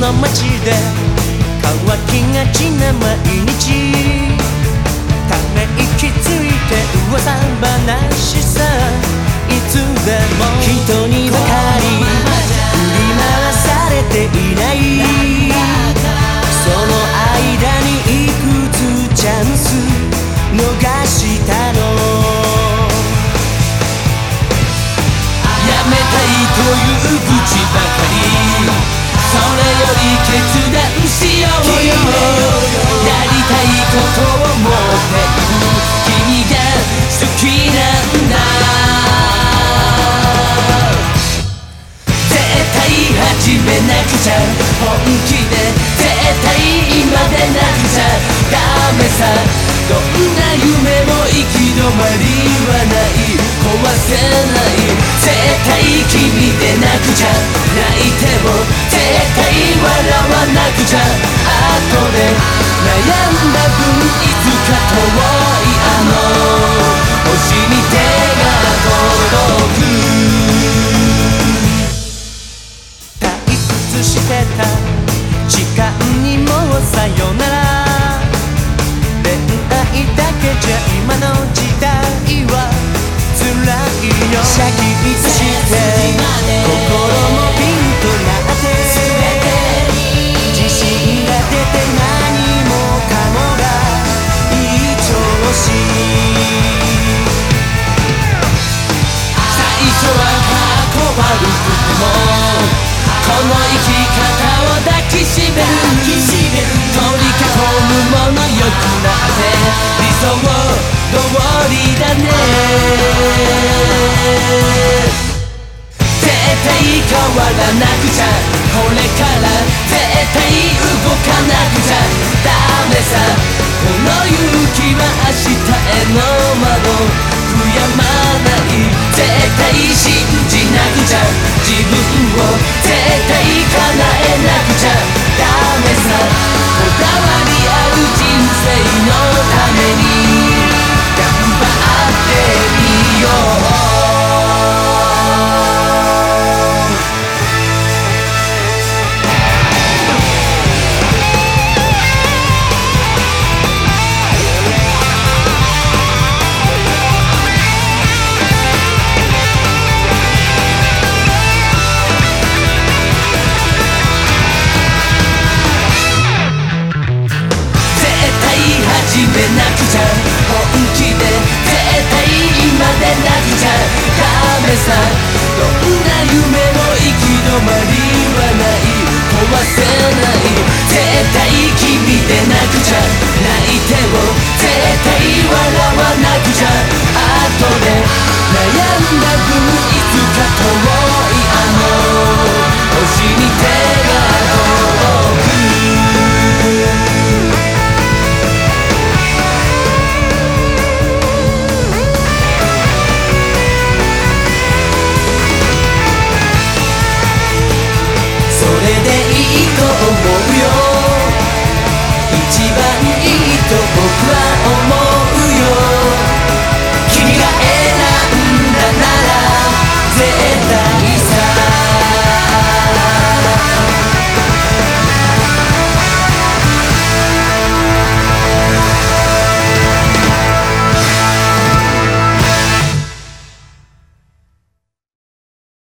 の街で乾きがちな毎日やりたいことを目的が好きなんだ。絶対始めなくちゃ本気で絶対今でなくちゃダメさどんな夢も行き止まりはない壊せない絶対君でなくちゃ泣いても絶対笑わなく悪くてもこの生き方を抱きしめる取り囲むものよくなって理想通りだね。絶対変わらなくちゃこれから絶対動かなくちゃダメさこの勇分を絶対叶えなくちゃダメさ。こだわり合う人生のなくちゃダメさどんな夢も行き止まりはない壊せない絶対君でなくちゃ番いいと僕は思う